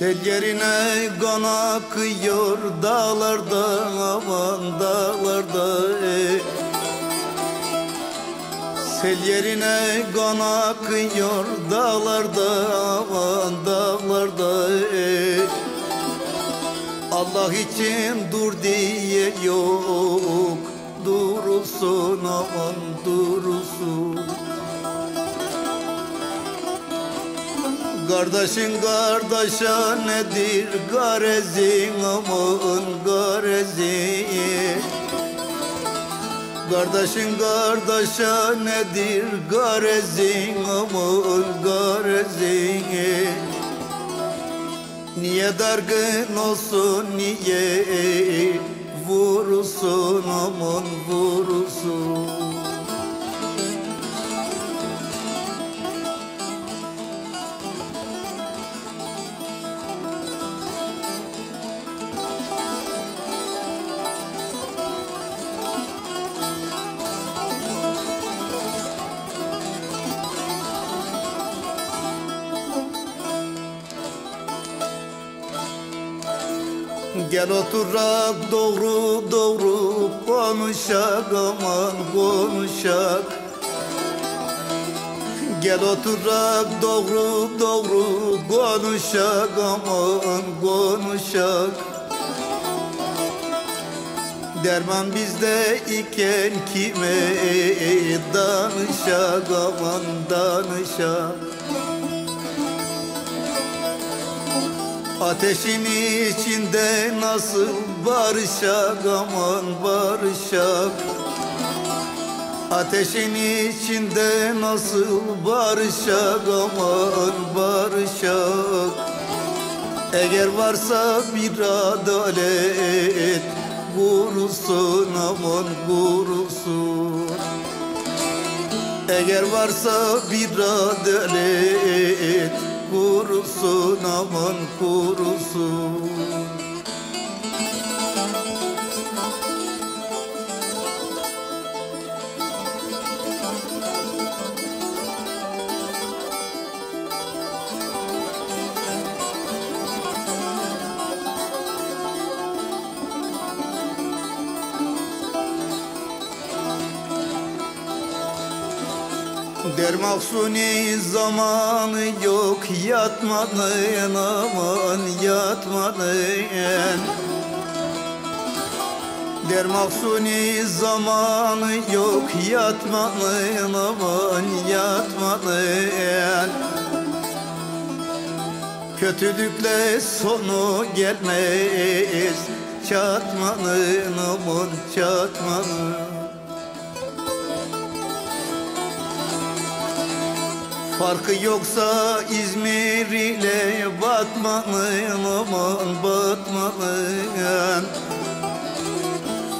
Sel yerine kan akıyor dağlarda aman dağlarda ey. Sel yerine kan akıyor dağlarda aman dağlarda ey. Allah için dur diye yok Durulsun aman durulsun Kardeşin kardeşa nedir? Garezin aman garezi Kardeşin kardeşa nedir? Garezin aman garezi Niye dargın olsun niye vurulsun aman vurulsun Gel oturak doğru doğru konuşak aman konuşak. Gel oturak doğru doğru konuşak aman konuşak. Derman bizde iken kime danışak aman danışak Ateşin içinde nasıl barışak aman barışak. Ateşin içinde nasıl barışak aman barışak. Eğer varsa bir adalet vurulsun aman vurulsun. Eğer varsa bir adalet kurusun aman kurusun Der mahsuni zamanı yok yatmanın aman yatmanın. Der mahsuni zamanı yok yatmanın aman yatmanın. Kötülükle sonu gelmez çatmanın aman çatmanın Farkı yoksa İzmir ile Batman'ın aman Batman'ın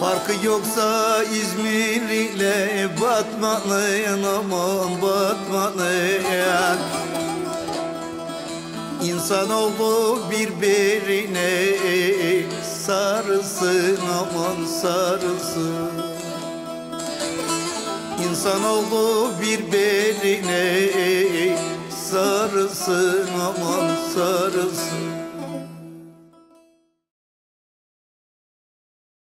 Farkı yoksa İzmir ile Batman'ın aman Batman'ın İnsanoğlu birbirine sarılsın aman sarılsın İnsanoğlu birbirine sarılsın aman sarılsın